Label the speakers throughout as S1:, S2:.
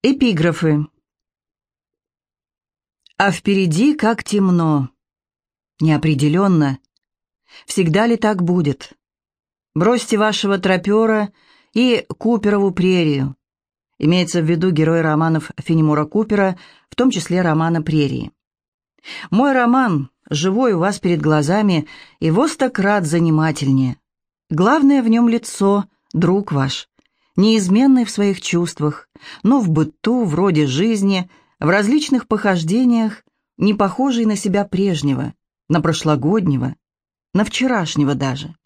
S1: Эпиграфы. А впереди как темно. Неопределенно. Всегда ли так будет? Бросьте вашего тропера и Куперову прерию. Имеется в виду герой романов Фенемора Купера, в том числе романа «Прерии». Мой роман, живой у вас перед глазами, и во крат занимательнее. Главное в нем лицо, друг ваш, неизменный в своих чувствах, но в быту, в роде жизни, в различных похождениях, не похожий на себя прежнего, на прошлогоднего, на вчерашнего даже.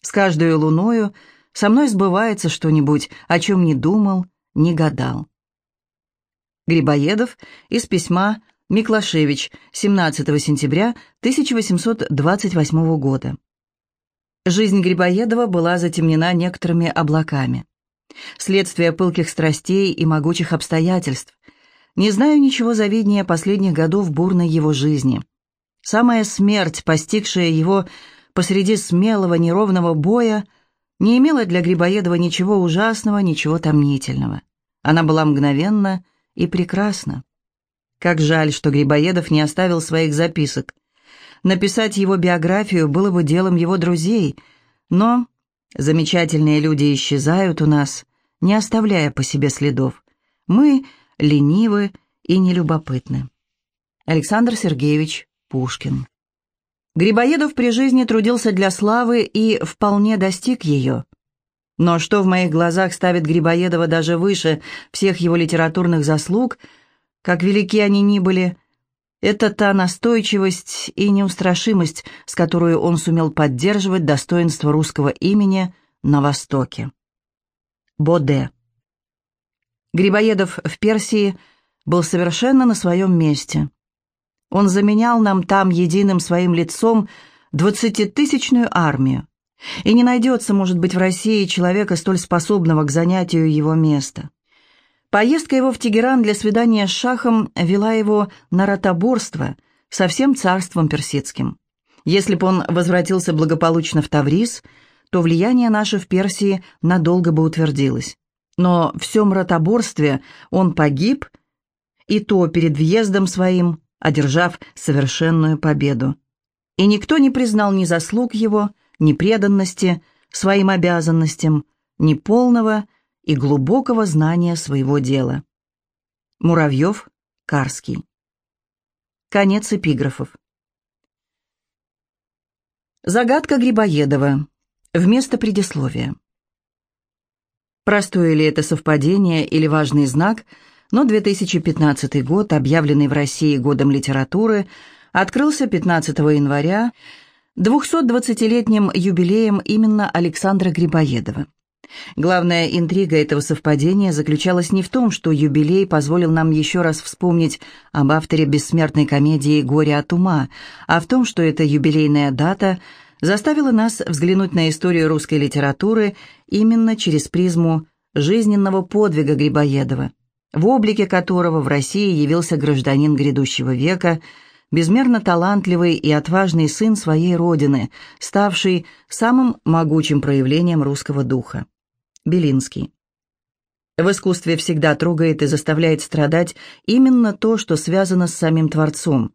S1: С каждой луною со мной сбывается что-нибудь, о чем не думал, не гадал. Грибоедов из письма Миклашевич, 17 сентября 1828 года. Жизнь Грибоедова была затемнена некоторыми облаками следствие пылких страстей и могучих обстоятельств. Не знаю ничего завиднее последних годов бурной его жизни. Самая смерть, постигшая его посреди смелого неровного боя, не имела для Грибоедова ничего ужасного, ничего томнительного. Она была мгновенна и прекрасна. Как жаль, что Грибоедов не оставил своих записок. Написать его биографию было бы делом его друзей, но Замечательные люди исчезают у нас, не оставляя по себе следов. Мы ленивы и нелюбопытны. Александр Сергеевич Пушкин. Грибоедов при жизни трудился для славы и вполне достиг ее. Но что в моих глазах ставит Грибоедова даже выше всех его литературных заслуг, как велики они ни были, это та настойчивость и неустрашимость, с которой он сумел поддерживать достоинство русского имени на Востоке. Боде. Грибоедов в Персии был совершенно на своем месте. Он заменял нам там единым своим лицом двадцатитысячную армию, и не найдется, может быть, в России человека, столь способного к занятию его места. Поездка его в Тегеран для свидания с шахом вела его на ротоборство со всем царством персидским. Если бы он возвратился благополучно в Таврис, то влияние наше в Персии надолго бы утвердилось. Но в всем ротоборстве он погиб, и то перед въездом своим, одержав совершенную победу. И никто не признал ни заслуг его, ни преданности своим обязанностям, ни полного, и глубокого знания своего дела. Муравьев, Карский. Конец эпиграфов. Загадка Грибоедова. Вместо предисловия. Простое ли это совпадение или важный знак, но 2015 год, объявленный в России годом литературы, открылся 15 января 220-летним юбилеем именно Александра Грибоедова. Главная интрига этого совпадения заключалась не в том, что юбилей позволил нам еще раз вспомнить об авторе бессмертной комедии «Горе от ума», а в том, что эта юбилейная дата заставила нас взглянуть на историю русской литературы именно через призму жизненного подвига Грибоедова, в облике которого в России явился гражданин грядущего века, безмерно талантливый и отважный сын своей родины, ставший самым могучим проявлением русского духа. Белинский. В искусстве всегда трогает и заставляет страдать именно то, что связано с самим Творцом.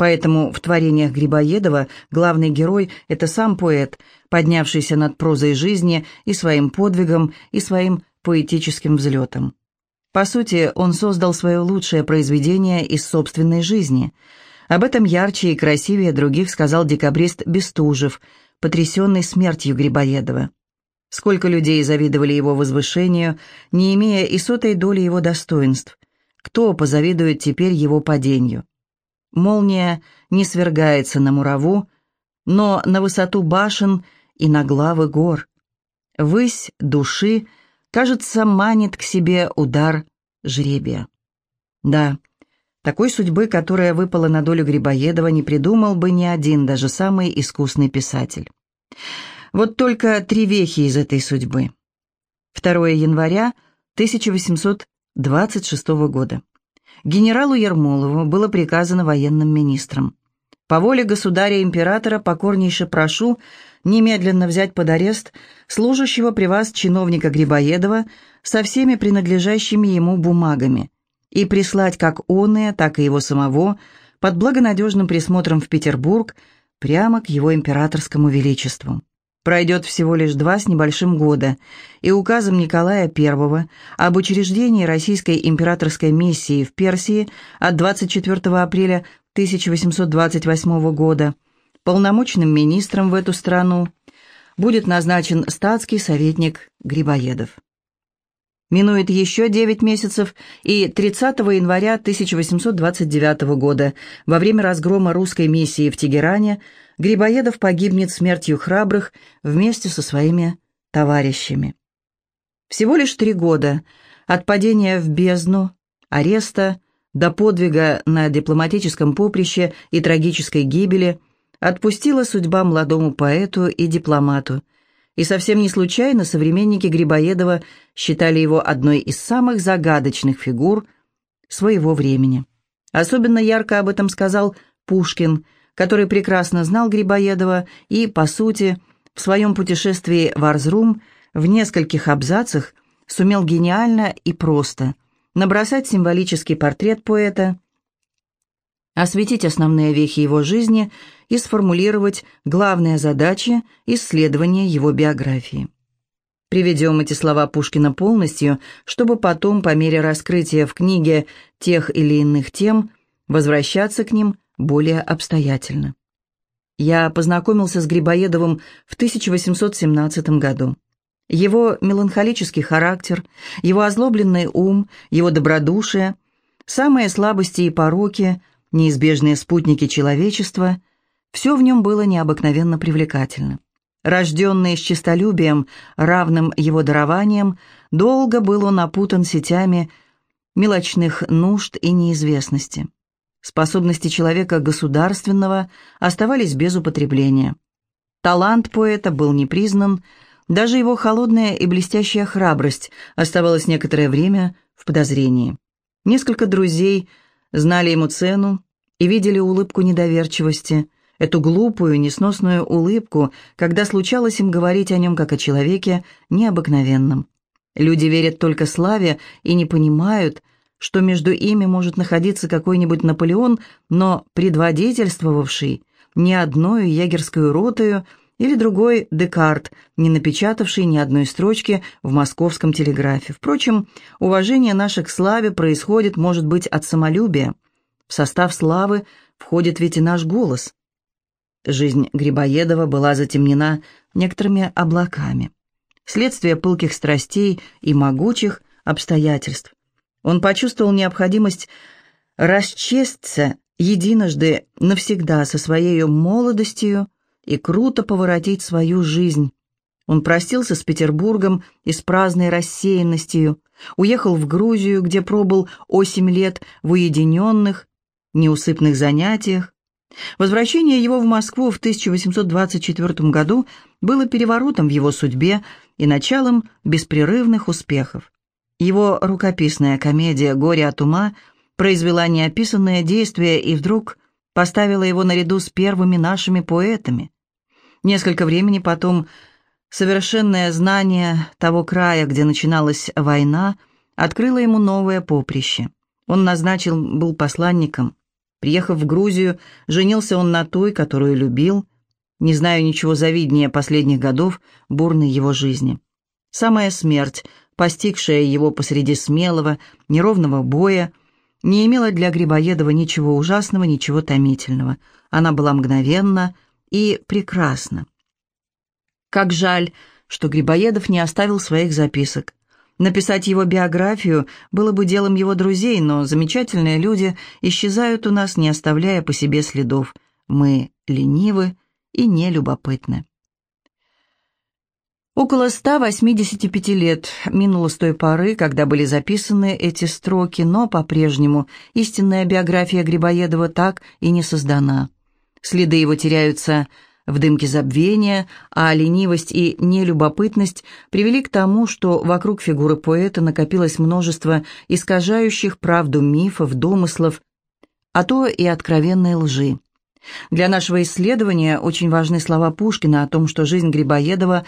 S1: Поэтому в творениях Грибоедова главный герой – это сам поэт, поднявшийся над прозой жизни и своим подвигом, и своим поэтическим взлетом. По сути, он создал свое лучшее произведение из собственной жизни. Об этом ярче и красивее других сказал декабрист Бестужев, потрясенный смертью Грибоедова. Сколько людей завидовали его возвышению, не имея и сотой доли его достоинств. Кто позавидует теперь его падению? Молния не свергается на мураву, но на высоту башен и на главы гор. Высь души, кажется, манит к себе удар жребия. Да, такой судьбы, которая выпала на долю Грибоедова, не придумал бы ни один, даже самый искусный писатель. Вот только три вехи из этой судьбы. 2 января 1826 года. Генералу Ермолову было приказано военным министром. По воле государя-императора покорнейше прошу немедленно взять под арест служащего при вас чиновника Грибоедова со всеми принадлежащими ему бумагами и прислать как оные, так и его самого под благонадежным присмотром в Петербург прямо к его императорскому величеству. Пройдет всего лишь два с небольшим года, и указом Николая I об учреждении Российской императорской миссии в Персии от 24 апреля 1828 года полномочным министром в эту страну будет назначен статский советник Грибоедов. Минует еще 9 месяцев, и 30 января 1829 года, во время разгрома русской миссии в Тегеране, Грибоедов погибнет смертью храбрых вместе со своими товарищами. Всего лишь три года от падения в бездну, ареста, до подвига на дипломатическом поприще и трагической гибели отпустила судьба молодому поэту и дипломату, и совсем не случайно современники Грибоедова считали его одной из самых загадочных фигур своего времени. Особенно ярко об этом сказал Пушкин, который прекрасно знал Грибоедова и, по сути, в своем путешествии в Арзрум в нескольких абзацах сумел гениально и просто набросать символический портрет поэта, осветить основные вехи его жизни и сформулировать главные задачи исследования его биографии. Приведем эти слова Пушкина полностью, чтобы потом, по мере раскрытия в книге тех или иных тем, возвращаться к ним более обстоятельно. Я познакомился с Грибоедовым в 1817 году. Его меланхолический характер, его озлобленный ум, его добродушие, самые слабости и пороки, неизбежные спутники человечества – все в нем было необыкновенно привлекательно. Рожденный с честолюбием, равным его дарованием, долго был он опутан сетями мелочных нужд и неизвестности. Способности человека государственного оставались без употребления. Талант поэта был не признан, даже его холодная и блестящая храбрость оставалась некоторое время в подозрении. Несколько друзей знали ему цену и видели улыбку недоверчивости, эту глупую, несносную улыбку, когда случалось им говорить о нем как о человеке необыкновенном. Люди верят только славе и не понимают, что между ими может находиться какой-нибудь Наполеон, но предводительствовавший не одной егерскую ротою или другой Декарт, не напечатавший ни одной строчки в московском телеграфе. Впрочем, уважение наше к славе происходит, может быть, от самолюбия. В состав славы входит ведь и наш голос. Жизнь Грибоедова была затемнена некоторыми облаками. Следствие пылких страстей и могучих обстоятельств. Он почувствовал необходимость расчесться единожды навсегда со своей молодостью и круто поворотить свою жизнь. Он простился с Петербургом и с праздной рассеянностью, уехал в Грузию, где пробыл осемь лет в уединенных, неусыпных занятиях. Возвращение его в Москву в 1824 году было переворотом в его судьбе и началом беспрерывных успехов. Его рукописная комедия «Горе от ума» произвела неописанное действие и вдруг поставила его наряду с первыми нашими поэтами. Несколько времени потом совершенное знание того края, где начиналась война, открыло ему новое поприще. Он назначил был посланником. Приехав в Грузию, женился он на той, которую любил. Не знаю ничего завиднее последних годов бурной его жизни. Самая смерть постигшая его посреди смелого, неровного боя, не имела для Грибоедова ничего ужасного, ничего томительного. Она была мгновенна и прекрасна. Как жаль, что Грибоедов не оставил своих записок. Написать его биографию было бы делом его друзей, но замечательные люди исчезают у нас, не оставляя по себе следов. Мы ленивы и нелюбопытны. Около 185 лет минуло с той поры, когда были записаны эти строки, но по-прежнему истинная биография Грибоедова так и не создана. Следы его теряются в дымке забвения, а ленивость и нелюбопытность привели к тому, что вокруг фигуры поэта накопилось множество искажающих правду мифов, домыслов, а то и откровенной лжи. Для нашего исследования очень важны слова Пушкина о том, что жизнь Грибоедова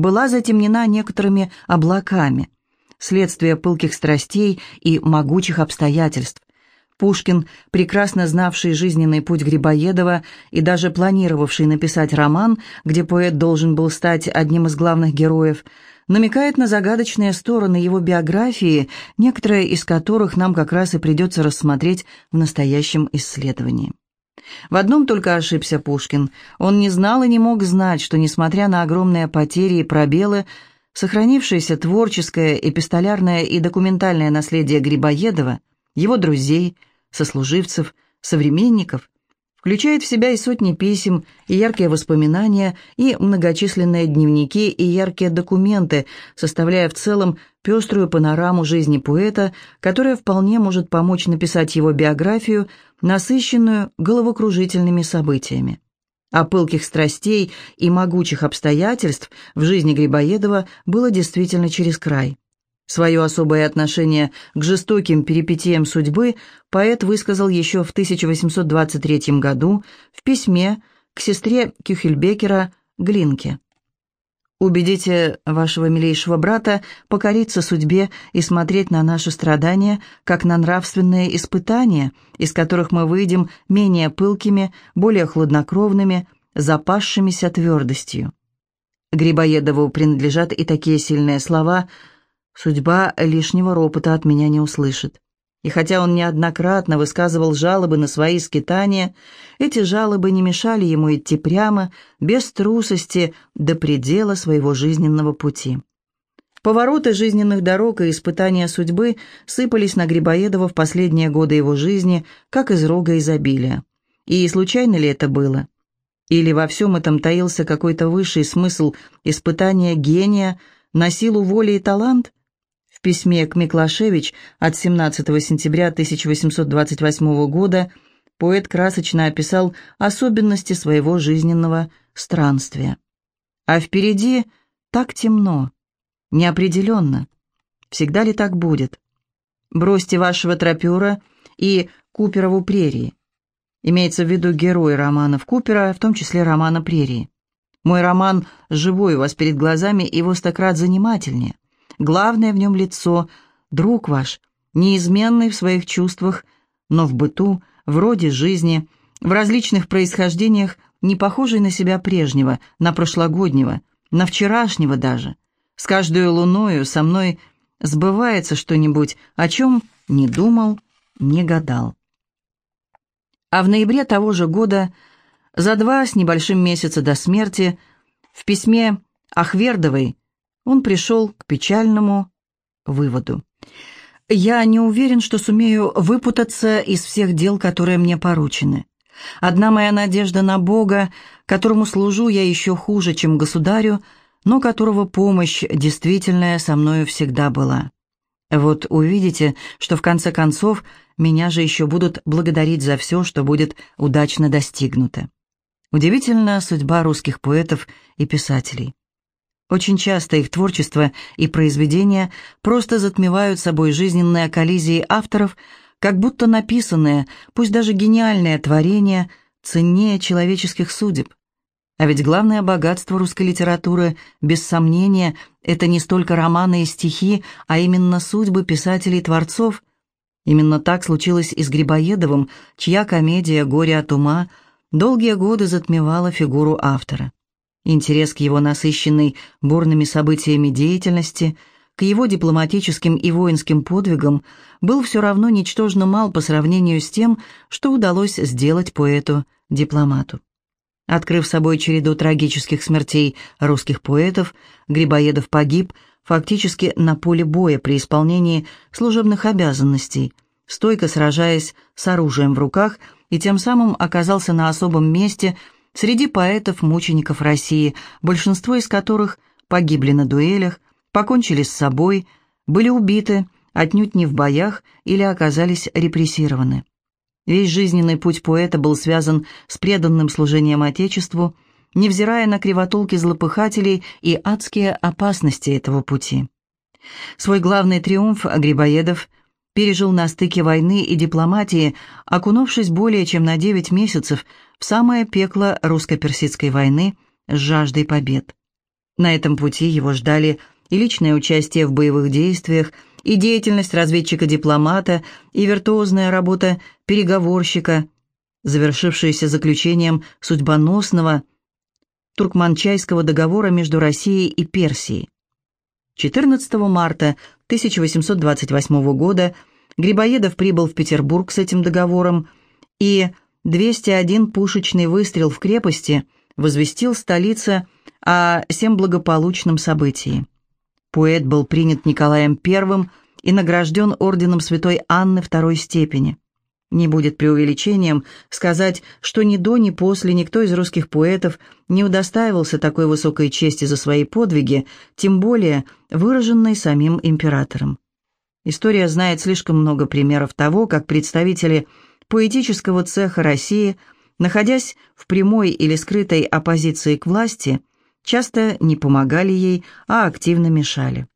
S1: была затемнена некоторыми облаками, следствие пылких страстей и могучих обстоятельств. Пушкин, прекрасно знавший жизненный путь Грибоедова и даже планировавший написать роман, где поэт должен был стать одним из главных героев, намекает на загадочные стороны его биографии, некоторые из которых нам как раз и придется рассмотреть в настоящем исследовании. В одном только ошибся Пушкин. Он не знал и не мог знать, что, несмотря на огромные потери и пробелы, сохранившееся творческое, эпистолярное и документальное наследие Грибоедова, его друзей, сослуживцев, современников, включает в себя и сотни писем, и яркие воспоминания, и многочисленные дневники, и яркие документы, составляя в целом пеструю панораму жизни поэта, которая вполне может помочь написать его биографию, насыщенную головокружительными событиями. А пылких страстей и могучих обстоятельств в жизни Грибоедова было действительно через край. Свое особое отношение к жестоким перипетиям судьбы поэт высказал еще в 1823 году в письме к сестре Кюхельбекера Глинке. «Убедите вашего милейшего брата покориться судьбе и смотреть на наши страдания, как на нравственные испытания, из которых мы выйдем менее пылкими, более хладнокровными, запасшимися твердостью». Грибоедову принадлежат и такие сильные слова – Судьба лишнего ропота от меня не услышит. И хотя он неоднократно высказывал жалобы на свои скитания, эти жалобы не мешали ему идти прямо, без трусости, до предела своего жизненного пути. Повороты жизненных дорог и испытания судьбы сыпались на Грибоедова в последние годы его жизни, как из рога изобилия. И случайно ли это было? Или во всем этом таился какой-то высший смысл испытания гения на силу воли и талант? В письме к Миклашевич от 17 сентября 1828 года поэт красочно описал особенности своего жизненного странствия. А впереди так темно, неопределенно. Всегда ли так будет? Бросьте вашего тропера и Куперову прерии. Имеется в виду герой романов Купера, в том числе романа «Прерии». Мой роман живой у вас перед глазами и во занимательнее – Главное в нем лицо, друг ваш, неизменный в своих чувствах, но в быту, в роде жизни, в различных происхождениях, не похожий на себя прежнего, на прошлогоднего, на вчерашнего даже. С каждой луною со мной сбывается что-нибудь, о чем не думал, не гадал. А в ноябре того же года, за два с небольшим месяца до смерти, в письме Ахвердовой он пришел к печальному выводу. «Я не уверен, что сумею выпутаться из всех дел, которые мне поручены. Одна моя надежда на Бога, которому служу я еще хуже, чем государю, но которого помощь действительная со мною всегда была. Вот увидите, что в конце концов меня же еще будут благодарить за все, что будет удачно достигнуто. Удивительна судьба русских поэтов и писателей. Очень часто их творчество и произведения просто затмевают собой жизненные коллизии авторов, как будто написанные, пусть даже гениальные творения, ценнее человеческих судеб. А ведь главное богатство русской литературы, без сомнения, это не столько романы и стихи, а именно судьбы писателей-творцов. Именно так случилось и с Грибоедовым, чья комедия «Горе от ума» долгие годы затмевала фигуру автора. Интерес к его насыщенной бурными событиями деятельности, к его дипломатическим и воинским подвигам был все равно ничтожно мал по сравнению с тем, что удалось сделать поэту-дипломату. Открыв собой череду трагических смертей русских поэтов, Грибоедов погиб фактически на поле боя при исполнении служебных обязанностей, стойко сражаясь с оружием в руках и тем самым оказался на особом месте – Среди поэтов-мучеников России, большинство из которых погибли на дуэлях, покончили с собой, были убиты, отнюдь не в боях или оказались репрессированы. Весь жизненный путь поэта был связан с преданным служением Отечеству, невзирая на кривотолки злопыхателей и адские опасности этого пути. Свой главный триумф Грибоедов пережил на стыке войны и дипломатии, окунувшись более чем на 9 месяцев в самое пекло русско-персидской войны с жаждой побед. На этом пути его ждали и личное участие в боевых действиях, и деятельность разведчика-дипломата, и виртуозная работа переговорщика, завершившаяся заключением судьбоносного Туркманчайского договора между Россией и Персией. 14 марта 1828 года Грибоедов прибыл в Петербург с этим договором, и 201 пушечный выстрел в крепости возвестил столице о всем благополучном событии. Поэт был принят Николаем I и награжден орденом Святой Анны второй степени. Не будет преувеличением сказать, что ни до, ни после никто из русских поэтов не удостаивался такой высокой чести за свои подвиги, тем более выраженной самим императором. История знает слишком много примеров того, как представители поэтического цеха России, находясь в прямой или скрытой оппозиции к власти, часто не помогали ей, а активно мешали.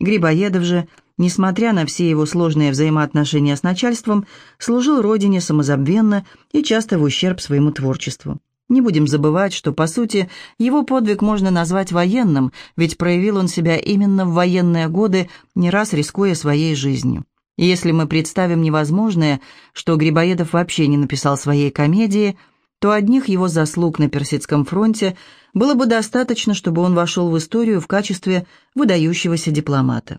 S1: Грибоедов же – несмотря на все его сложные взаимоотношения с начальством, служил родине самозабвенно и часто в ущерб своему творчеству. Не будем забывать, что, по сути, его подвиг можно назвать военным, ведь проявил он себя именно в военные годы, не раз рискуя своей жизнью. И если мы представим невозможное, что Грибоедов вообще не написал своей комедии, то одних его заслуг на Персидском фронте было бы достаточно, чтобы он вошел в историю в качестве выдающегося дипломата.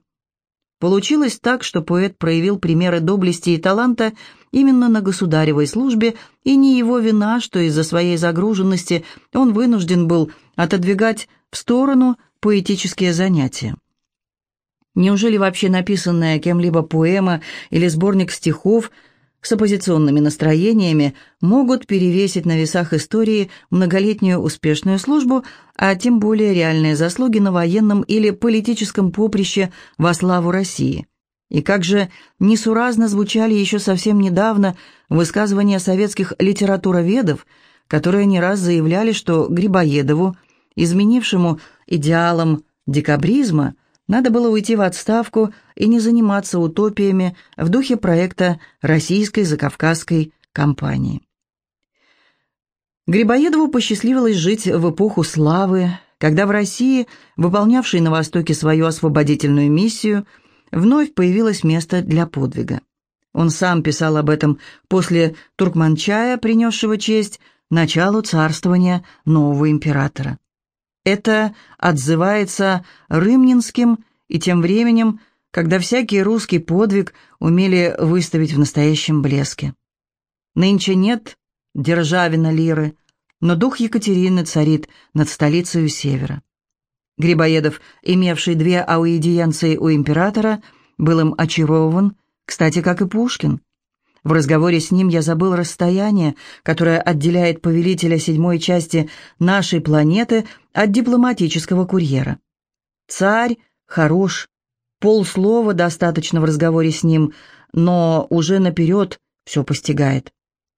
S1: Получилось так, что поэт проявил примеры доблести и таланта именно на государевой службе, и не его вина, что из-за своей загруженности он вынужден был отодвигать в сторону поэтические занятия. Неужели вообще написанная кем-либо поэма или сборник стихов – с оппозиционными настроениями могут перевесить на весах истории многолетнюю успешную службу, а тем более реальные заслуги на военном или политическом поприще во славу России. И как же несуразно звучали еще совсем недавно высказывания советских литературоведов, которые не раз заявляли, что Грибоедову, изменившему идеалам декабризма, надо было уйти в отставку и не заниматься утопиями в духе проекта российской закавказской компании. Грибоедову посчастливилось жить в эпоху славы, когда в России, выполнявшей на Востоке свою освободительную миссию, вновь появилось место для подвига. Он сам писал об этом после Туркманчая, принесшего честь началу царствования нового императора. Это отзывается рымнинским и тем временем, когда всякий русский подвиг умели выставить в настоящем блеске. Нынче нет державина лиры, но дух Екатерины царит над столицей севера. Грибоедов, имевший две аудиенции у императора, был им очарован, кстати, как и Пушкин. В разговоре с ним я забыл расстояние, которое отделяет повелителя седьмой части нашей планеты от дипломатического курьера. Царь хорош, полслова достаточно в разговоре с ним, но уже наперед все постигает.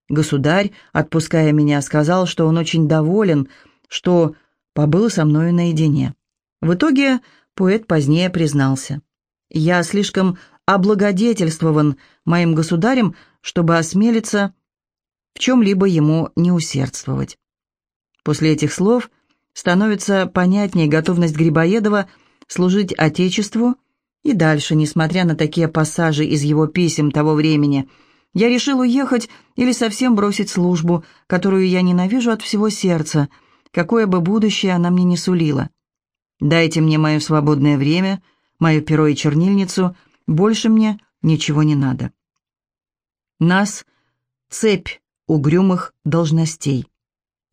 S1: Государь, отпуская меня, сказал, что он очень доволен, что побыл со мною наедине. В итоге поэт позднее признался. «Я слишком облагодетельствован моим государем, чтобы осмелиться в чем-либо ему не усердствовать. После этих слов становится понятнее готовность Грибоедова служить Отечеству и дальше, несмотря на такие пассажи из его писем того времени, я решил уехать или совсем бросить службу, которую я ненавижу от всего сердца, какое бы будущее она мне не сулила. Дайте мне мое свободное время, мое перо и чернильницу, больше мне ничего не надо. Нас цепь угрюмых должностей.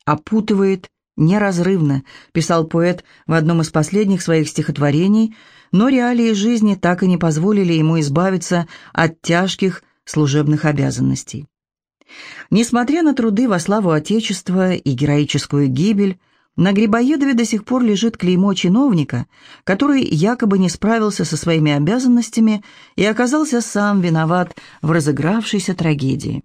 S1: Опутывает неразрывно, писал поэт в одном из последних своих стихотворений, но реалии жизни так и не позволили ему избавиться от тяжких служебных обязанностей. Несмотря на труды во славу Отечества и героическую гибель, на Грибоедове до сих пор лежит клеймо чиновника, который якобы не справился со своими обязанностями и оказался сам виноват в разыгравшейся трагедии.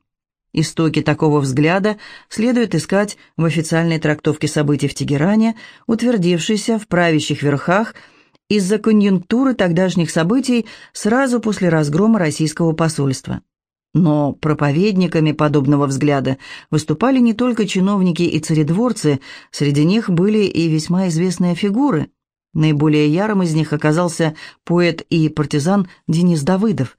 S1: Истоки такого взгляда следует искать в официальной трактовке событий в Тегеране, утвердившейся в правящих верхах из-за конъюнктуры тогдашних событий сразу после разгрома российского посольства. Но проповедниками подобного взгляда выступали не только чиновники и царедворцы, среди них были и весьма известные фигуры. Наиболее ярым из них оказался поэт и партизан Денис Давыдов,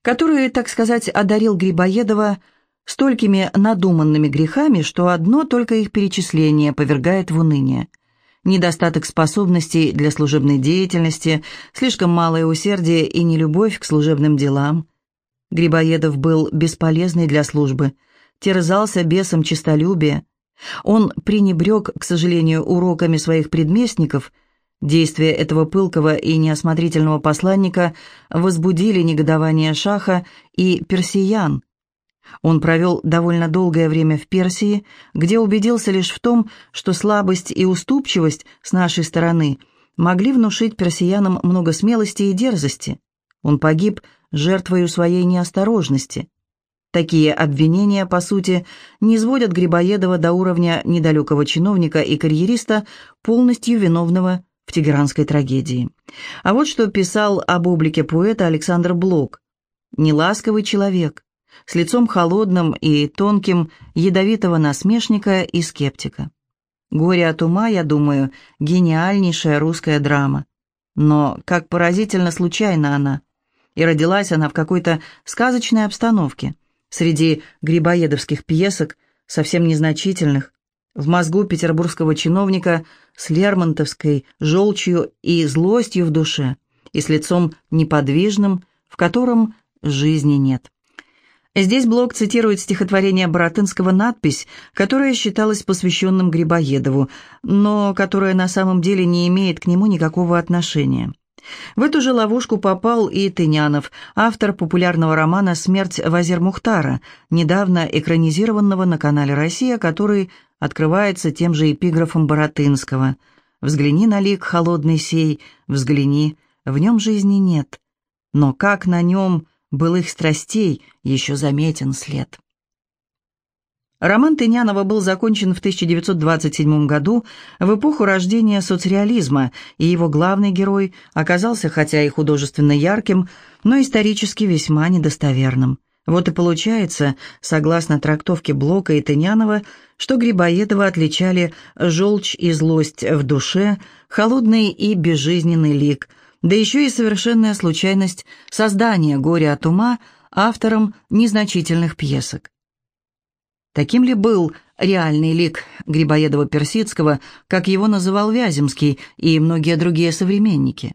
S1: который, так сказать, одарил Грибоедова столькими надуманными грехами, что одно только их перечисление повергает в уныние. Недостаток способностей для служебной деятельности, слишком малое усердие и нелюбовь к служебным делам – Грибоедов был бесполезный для службы, терзался бесом честолюбия. Он пренебрег, к сожалению, уроками своих предместников. Действия этого пылкого и неосмотрительного посланника возбудили негодование Шаха и персиян. Он провел довольно долгое время в Персии, где убедился лишь в том, что слабость и уступчивость с нашей стороны могли внушить персиянам много смелости и дерзости. Он погиб жертвою своей неосторожности. Такие обвинения, по сути, не изводят Грибоедова до уровня недалекого чиновника и карьериста, полностью виновного в тегеранской трагедии. А вот что писал об облике поэта Александр Блок. «Неласковый человек, с лицом холодным и тонким, ядовитого насмешника и скептика. «Горе от ума», я думаю, гениальнейшая русская драма. Но как поразительно случайно она и родилась она в какой-то сказочной обстановке, среди грибоедовских пьесок, совсем незначительных, в мозгу петербургского чиновника с лермонтовской желчью и злостью в душе, и с лицом неподвижным, в котором жизни нет. Здесь Блок цитирует стихотворение Баратынского надпись, которая считалась посвященным Грибоедову, но которая на самом деле не имеет к нему никакого отношения. В эту же ловушку попал и Тынянов, автор популярного романа «Смерть Вазир Мухтара», недавно экранизированного на канале «Россия», который открывается тем же эпиграфом Боротынского «Взгляни на лик холодный сей, взгляни, в нем жизни нет, но как на нем былых страстей еще заметен след». Роман Тынянова был закончен в 1927 году в эпоху рождения соцреализма, и его главный герой оказался, хотя и художественно ярким, но исторически весьма недостоверным. Вот и получается, согласно трактовке Блока и Тынянова, что Грибоедова отличали желчь и злость в душе, холодный и безжизненный лик, да еще и совершенная случайность создания «Горя от ума» автором незначительных пьесок. Таким ли был реальный лик Грибоедова-Персидского, как его называл Вяземский и многие другие современники?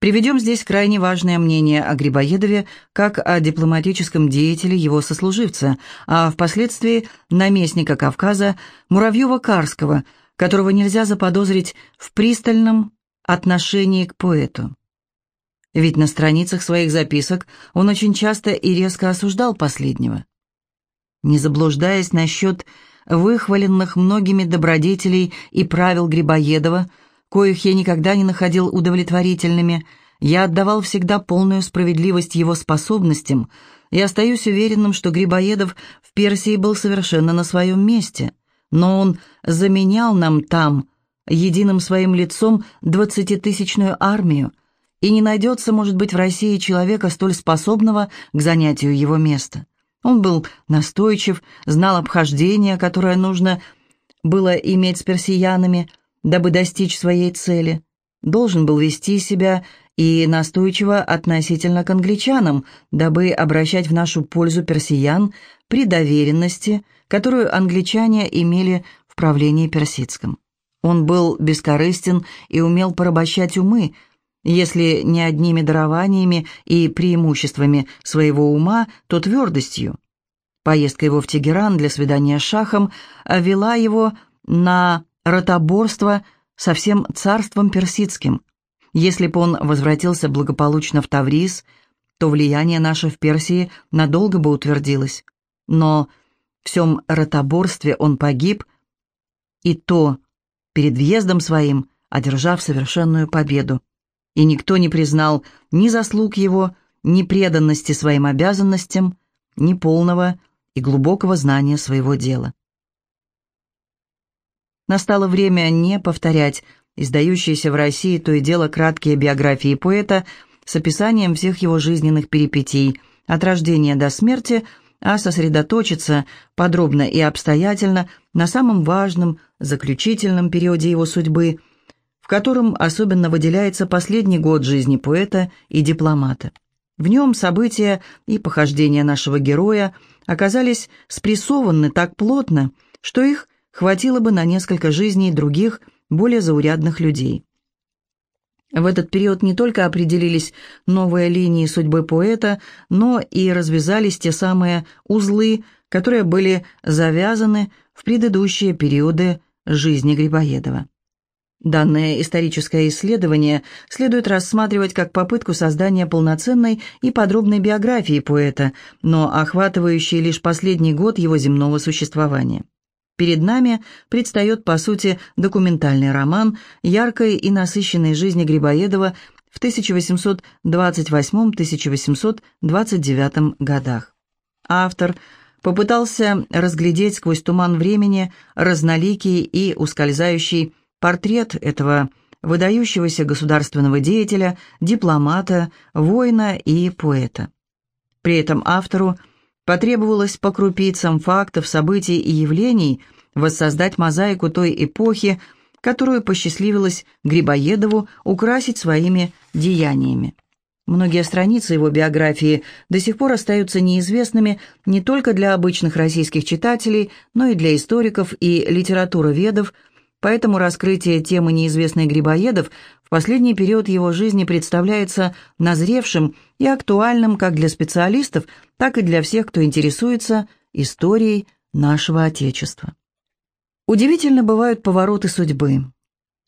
S1: Приведем здесь крайне важное мнение о Грибоедове как о дипломатическом деятеле его сослуживца, а впоследствии наместника Кавказа Муравьева-Карского, которого нельзя заподозрить в пристальном отношении к поэту. Ведь на страницах своих записок он очень часто и резко осуждал последнего не заблуждаясь насчет выхваленных многими добродетелей и правил Грибоедова, коих я никогда не находил удовлетворительными, я отдавал всегда полную справедливость его способностям и остаюсь уверенным, что Грибоедов в Персии был совершенно на своем месте, но он заменял нам там единым своим лицом двадцатитысячную армию, и не найдется, может быть, в России человека столь способного к занятию его места. Он был настойчив, знал обхождение, которое нужно было иметь с персиянами, дабы достичь своей цели. Должен был вести себя и настойчиво относительно к англичанам, дабы обращать в нашу пользу персиян при доверенности, которую англичане имели в правлении персидском. Он был бескорыстен и умел порабощать умы, если не одними дарованиями и преимуществами своего ума, то твердостью. Поездка его в Тегеран для свидания с шахом вела его на ротоборство со всем царством персидским. Если бы он возвратился благополучно в Таврис, то влияние наше в Персии надолго бы утвердилось. Но в всем ротоборстве он погиб, и то перед въездом своим, одержав совершенную победу и никто не признал ни заслуг его, ни преданности своим обязанностям, ни полного и глубокого знания своего дела. Настало время не повторять издающиеся в России то и дело краткие биографии поэта с описанием всех его жизненных перипетий, от рождения до смерти, а сосредоточиться подробно и обстоятельно на самом важном, заключительном периоде его судьбы, в котором особенно выделяется последний год жизни поэта и дипломата. В нем события и похождения нашего героя оказались спрессованы так плотно, что их хватило бы на несколько жизней других, более заурядных людей. В этот период не только определились новые линии судьбы поэта, но и развязались те самые узлы, которые были завязаны в предыдущие периоды жизни Грибоедова. Данное историческое исследование следует рассматривать как попытку создания полноценной и подробной биографии поэта, но охватывающей лишь последний год его земного существования. Перед нами предстает, по сути, документальный роман яркой и насыщенной жизни Грибоедова в 1828-1829 годах. Автор попытался разглядеть сквозь туман времени разноликий и ускользающий портрет этого выдающегося государственного деятеля, дипломата, воина и поэта. При этом автору Потребовалось по крупицам фактов, событий и явлений воссоздать мозаику той эпохи, которую посчастливилось Грибоедову украсить своими деяниями. Многие страницы его биографии до сих пор остаются неизвестными не только для обычных российских читателей, но и для историков и литературоведов, поэтому раскрытие темы неизвестной Грибоедов в последний период его жизни представляется назревшим и актуальным как для специалистов, так и для всех, кто интересуется историей нашего Отечества. Удивительно бывают повороты судьбы.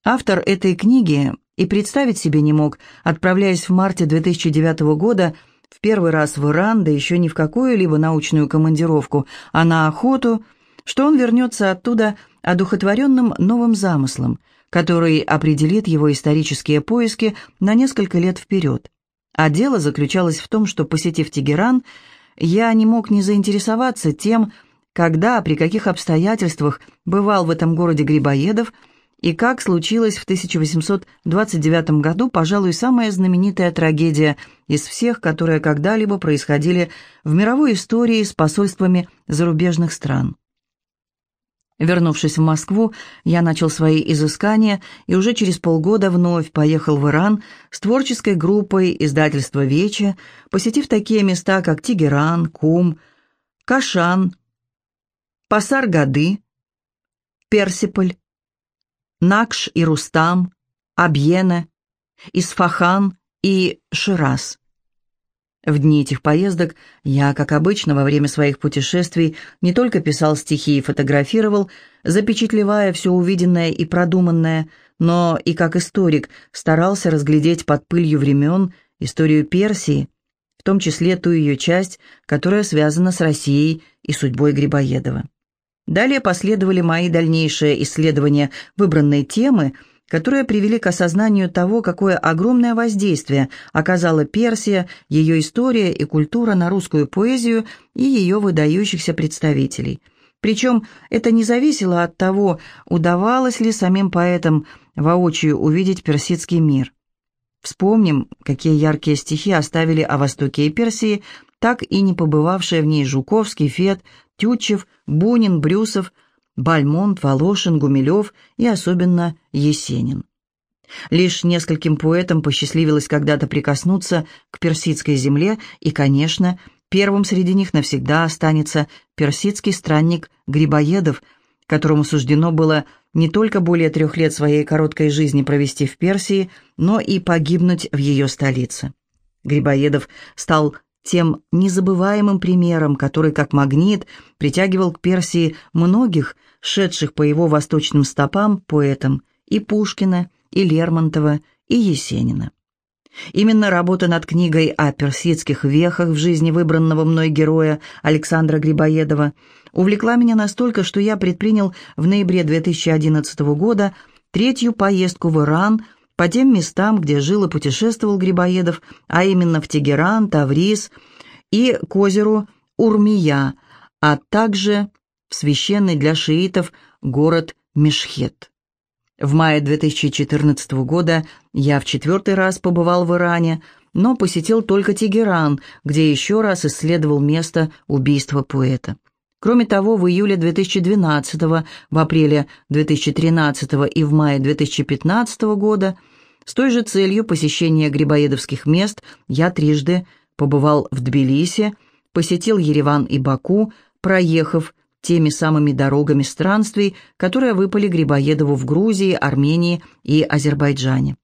S1: Автор этой книги и представить себе не мог, отправляясь в марте 2009 года в первый раз в Иран, да еще не в какую-либо научную командировку, а на охоту, что он вернется оттуда одухотворенным новым замыслом – который определит его исторические поиски на несколько лет вперед. А дело заключалось в том, что, посетив Тегеран, я не мог не заинтересоваться тем, когда, при каких обстоятельствах бывал в этом городе Грибоедов и как случилась в 1829 году, пожалуй, самая знаменитая трагедия из всех, которые когда-либо происходили в мировой истории с посольствами зарубежных стран. Вернувшись в Москву, я начал свои изыскания и уже через полгода вновь поехал в Иран с творческой группой издательства «Вече», посетив такие места, как Тегеран, Кум, Кашан, Пасар-Гады, Персиполь, Накш и Рустам, Абьена, Исфахан и Шираз. В дни этих поездок я, как обычно, во время своих путешествий не только писал стихи и фотографировал, запечатлевая все увиденное и продуманное, но и как историк старался разглядеть под пылью времен историю Персии, в том числе ту ее часть, которая связана с Россией и судьбой Грибоедова. Далее последовали мои дальнейшие исследования выбранной темы – которые привели к осознанию того, какое огромное воздействие оказала Персия, ее история и культура на русскую поэзию и ее выдающихся представителей. Причем это не зависело от того, удавалось ли самим поэтам воочию увидеть персидский мир. Вспомним, какие яркие стихи оставили о Востоке и Персии, так и не побывавшие в ней Жуковский, Фет, Тютчев, Бунин, Брюсов – Бальмонт, Волошин, Гумилев и особенно Есенин. Лишь нескольким поэтам посчастливилось когда-то прикоснуться к персидской земле, и, конечно, первым среди них навсегда останется персидский странник Грибоедов, которому суждено было не только более трех лет своей короткой жизни провести в Персии, но и погибнуть в ее столице. Грибоедов стал тем незабываемым примером, который, как магнит, притягивал к Персии многих, шедших по его восточным стопам, поэтам, и Пушкина, и Лермонтова, и Есенина. Именно работа над книгой о персидских вехах в жизни выбранного мной героя Александра Грибоедова увлекла меня настолько, что я предпринял в ноябре 2011 года третью поездку в Иран – по тем местам, где жил и путешествовал Грибоедов, а именно в Тегеран, Таврис и к озеру Урмия, а также в священный для шиитов город Мешхет. В мае 2014 года я в четвертый раз побывал в Иране, но посетил только Тегеран, где еще раз исследовал место убийства поэта. Кроме того, в июле 2012, в апреле 2013 и в мае 2015 года с той же целью посещения грибоедовских мест я трижды побывал в Тбилиси, посетил Ереван и Баку, проехав теми самыми дорогами странствий, которые выпали Грибоедову в Грузии, Армении и Азербайджане.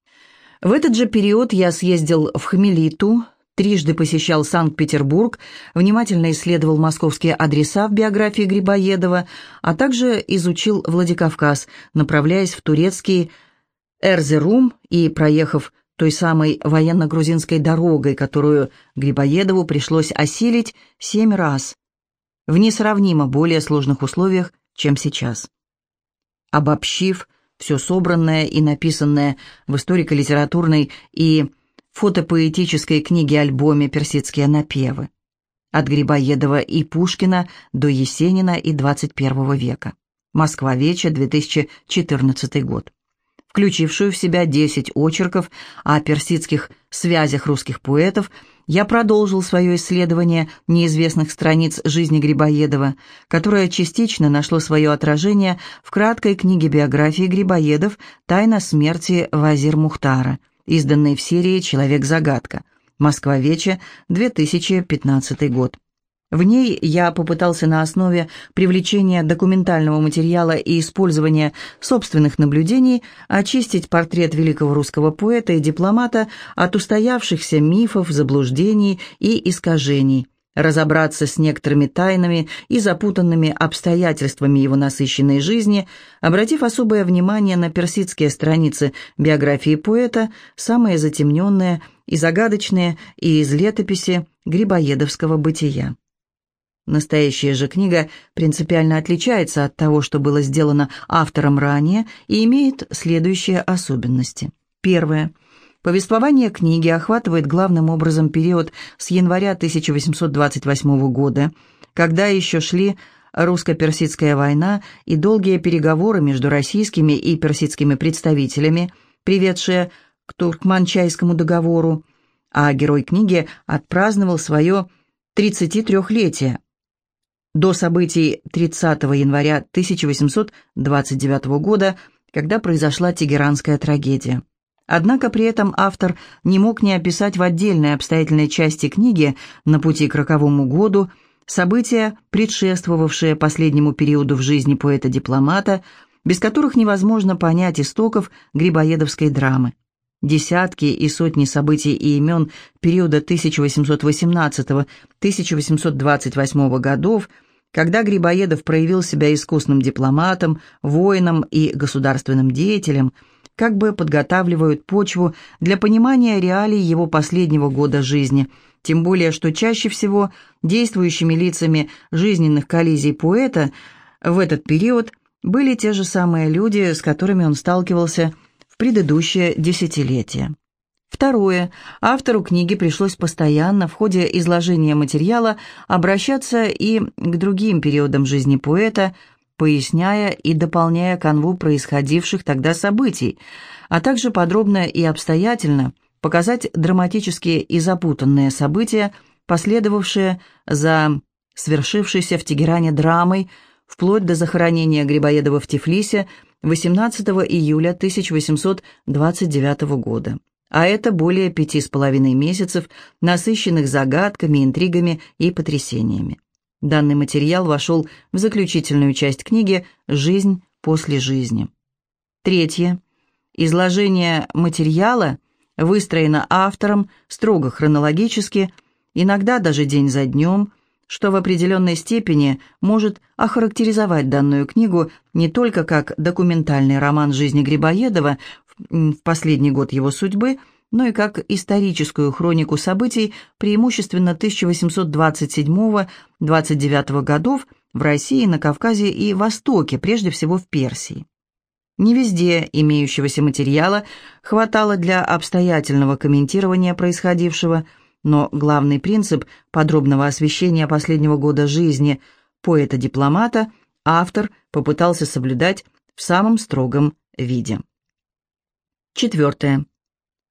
S1: В этот же период я съездил в Хмелиту, трижды посещал Санкт-Петербург, внимательно исследовал московские адреса в биографии Грибоедова, а также изучил Владикавказ, направляясь в турецкий Эрзерум и проехав той самой военно-грузинской дорогой, которую Грибоедову пришлось осилить семь раз, в несравнимо более сложных условиях, чем сейчас. Обобщив все собранное и написанное в историко-литературной и фотопоэтической книге-альбоме «Персидские напевы» от Грибоедова и Пушкина до Есенина и XXI века. Москва, Веча, 2014 год включившую в себя 10 очерков о персидских связях русских поэтов, я продолжил свое исследование неизвестных страниц жизни Грибоедова, которое частично нашло свое отражение в краткой книге биографии Грибоедов «Тайна смерти Вазир Мухтара», изданной в серии «Человек-загадка». Москва, Вече, 2015 год. В ней я попытался на основе привлечения документального материала и использования собственных наблюдений очистить портрет великого русского поэта и дипломата от устоявшихся мифов, заблуждений и искажений, разобраться с некоторыми тайнами и запутанными обстоятельствами его насыщенной жизни, обратив особое внимание на персидские страницы биографии поэта, самые затемненные и загадочные, и из летописи Грибоедовского бытия. Настоящая же книга принципиально отличается от того, что было сделано автором ранее, и имеет следующие особенности. Первое. Повествование книги охватывает главным образом период с января 1828 года, когда еще шли русско-персидская война и долгие переговоры между российскими и персидскими представителями, приведшие к Туркманчайскому договору, а герой книги отпраздновал свое 33-летие до событий 30 января 1829 года, когда произошла Тегеранская трагедия. Однако при этом автор не мог не описать в отдельной обстоятельной части книги «На пути к роковому году» события, предшествовавшие последнему периоду в жизни поэта-дипломата, без которых невозможно понять истоков грибоедовской драмы. Десятки и сотни событий и имен периода 1818-1828 годов – когда Грибоедов проявил себя искусным дипломатом, воином и государственным деятелем, как бы подготавливают почву для понимания реалий его последнего года жизни, тем более что чаще всего действующими лицами жизненных коллизий поэта в этот период были те же самые люди, с которыми он сталкивался в предыдущее десятилетие. Второе. Автору книги пришлось постоянно в ходе изложения материала обращаться и к другим периодам жизни поэта, поясняя и дополняя канву происходивших тогда событий, а также подробно и обстоятельно показать драматические и запутанные события, последовавшие за свершившейся в Тегеране драмой, вплоть до захоронения Грибоедова в Тифлисе 18 июля 1829 года а это более пяти с половиной месяцев, насыщенных загадками, интригами и потрясениями. Данный материал вошел в заключительную часть книги «Жизнь после жизни». Третье. Изложение материала выстроено автором строго хронологически, иногда даже день за днем, что в определенной степени может охарактеризовать данную книгу не только как документальный роман жизни Грибоедова в последний год его судьбы, но и как историческую хронику событий преимущественно 1827-29 годов в России, на Кавказе и Востоке, прежде всего в Персии. Не везде имеющегося материала хватало для обстоятельного комментирования происходившего, но главный принцип подробного освещения последнего года жизни поэта-дипломата автор попытался соблюдать в самом строгом виде. Четвертое.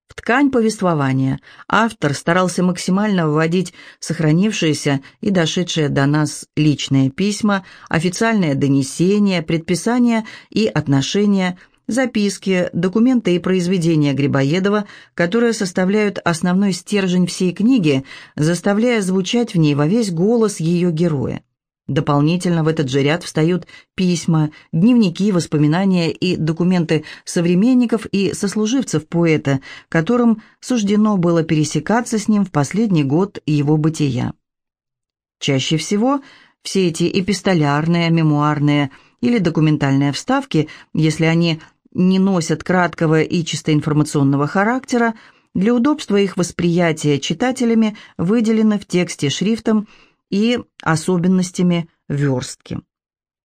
S1: В ткань повествования автор старался максимально вводить сохранившиеся и дошедшие до нас личные письма, официальные донесения, предписания и отношения, записки, документы и произведения Грибоедова, которые составляют основной стержень всей книги, заставляя звучать в ней во весь голос ее героя. Дополнительно в этот же ряд встают письма, дневники, воспоминания и документы современников и сослуживцев поэта, которым суждено было пересекаться с ним в последний год его бытия. Чаще всего все эти эпистолярные, мемуарные или документальные вставки, если они не носят краткого и чисто информационного характера, для удобства их восприятия читателями выделены в тексте шрифтом и особенностями верстки.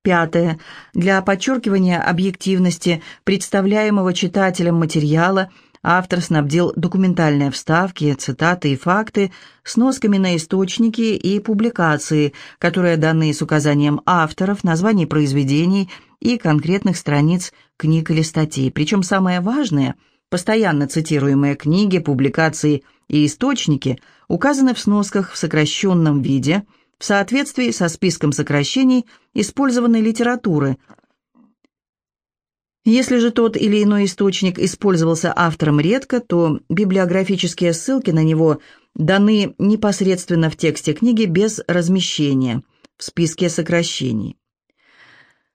S1: Пятое. Для подчеркивания объективности представляемого читателем материала автор снабдил документальные вставки, цитаты и факты с носками на источники и публикации, которые даны с указанием авторов, названий произведений и конкретных страниц книг или статей. Причем самое важное – постоянно цитируемые книги, публикации и источники указаны в сносках в сокращенном виде – в соответствии со списком сокращений использованной литературы. Если же тот или иной источник использовался автором редко, то библиографические ссылки на него даны непосредственно в тексте книги без размещения в списке сокращений.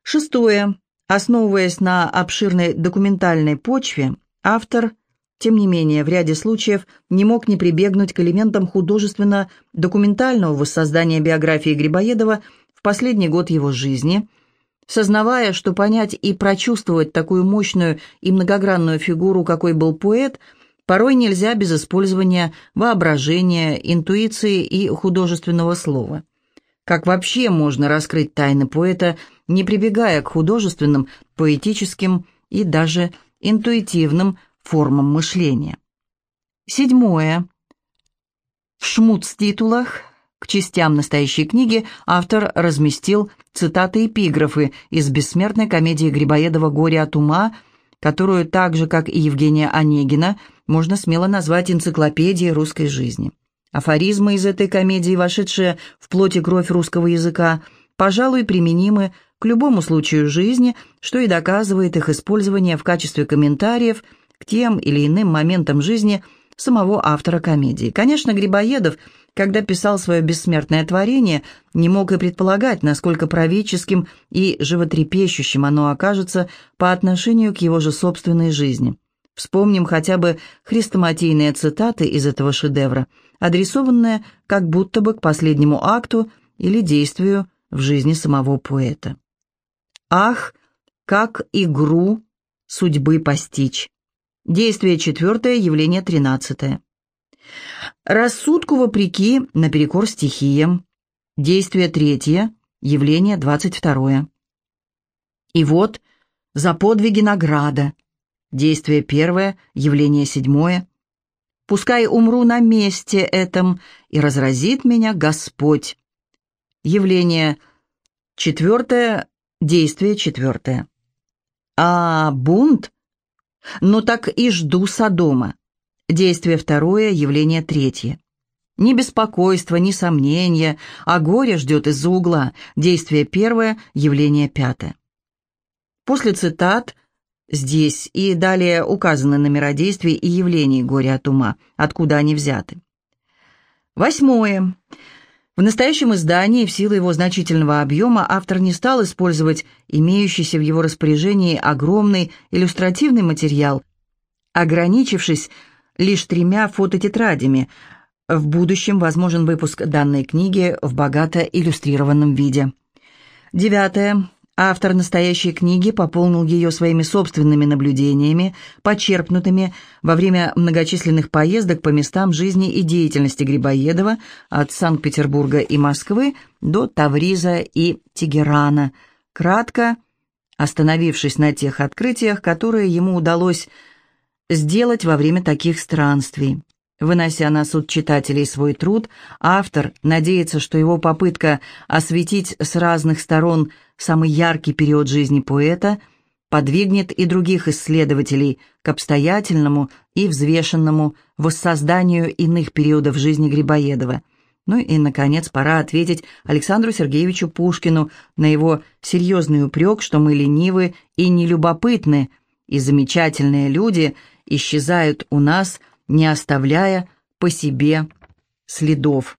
S1: Шестое. Основываясь на обширной документальной почве, автор – тем не менее, в ряде случаев не мог не прибегнуть к элементам художественно-документального воссоздания биографии Грибоедова в последний год его жизни, сознавая, что понять и прочувствовать такую мощную и многогранную фигуру, какой был поэт, порой нельзя без использования воображения, интуиции и художественного слова. Как вообще можно раскрыть тайны поэта, не прибегая к художественным, поэтическим и даже интуитивным формам мышления. Седьмое. В шмуц-титулах к частям настоящей книги автор разместил цитаты-эпиграфы из бессмертной комедии Грибоедова «Горе от ума», которую так же, как и Евгения Онегина, можно смело назвать энциклопедией русской жизни. Афоризмы из этой комедии, вошедшие в плоть и кровь русского языка, пожалуй, применимы к любому случаю жизни, что и доказывает их использование в качестве комментариев – к тем или иным моментам жизни самого автора комедии. Конечно, Грибоедов, когда писал свое бессмертное творение, не мог и предполагать, насколько правительским и животрепещущим оно окажется по отношению к его же собственной жизни. Вспомним хотя бы хрестоматийные цитаты из этого шедевра, адресованные как будто бы к последнему акту или действию в жизни самого поэта. «Ах, как игру судьбы постичь! Действие четвертое, явление тринадцатое. Рассудку вопреки, наперекор стихиям. Действие третье, явление двадцать второе. И вот за подвиги награда. Действие первое, явление седьмое. Пускай умру на месте этом, и разразит меня Господь. Явление четвертое, действие четвертое. А бунт но так и жду Содома. Действие второе, явление третье. Ни беспокойства, ни сомнения, а горе ждет из-за угла. Действие первое, явление пятое. После цитат здесь и далее указаны номера действий и явлений горя от ума, откуда они взяты. Восьмое. В настоящем издании, в силу его значительного объема, автор не стал использовать имеющийся в его распоряжении огромный иллюстративный материал, ограничившись лишь тремя фототетрадями. В будущем возможен выпуск данной книги в богато иллюстрированном виде. Девятое. Автор настоящей книги пополнил ее своими собственными наблюдениями, почерпнутыми во время многочисленных поездок по местам жизни и деятельности Грибоедова от Санкт-Петербурга и Москвы до Тавриза и Тегерана, кратко остановившись на тех открытиях, которые ему удалось сделать во время таких странствий. Вынося на суд читателей свой труд, автор надеется, что его попытка осветить с разных сторон самый яркий период жизни поэта подвигнет и других исследователей к обстоятельному и взвешенному воссозданию иных периодов жизни Грибоедова. Ну и, наконец, пора ответить Александру Сергеевичу Пушкину на его серьезный упрек, что мы ленивы и нелюбопытны, и замечательные люди исчезают у нас, не оставляя по себе следов.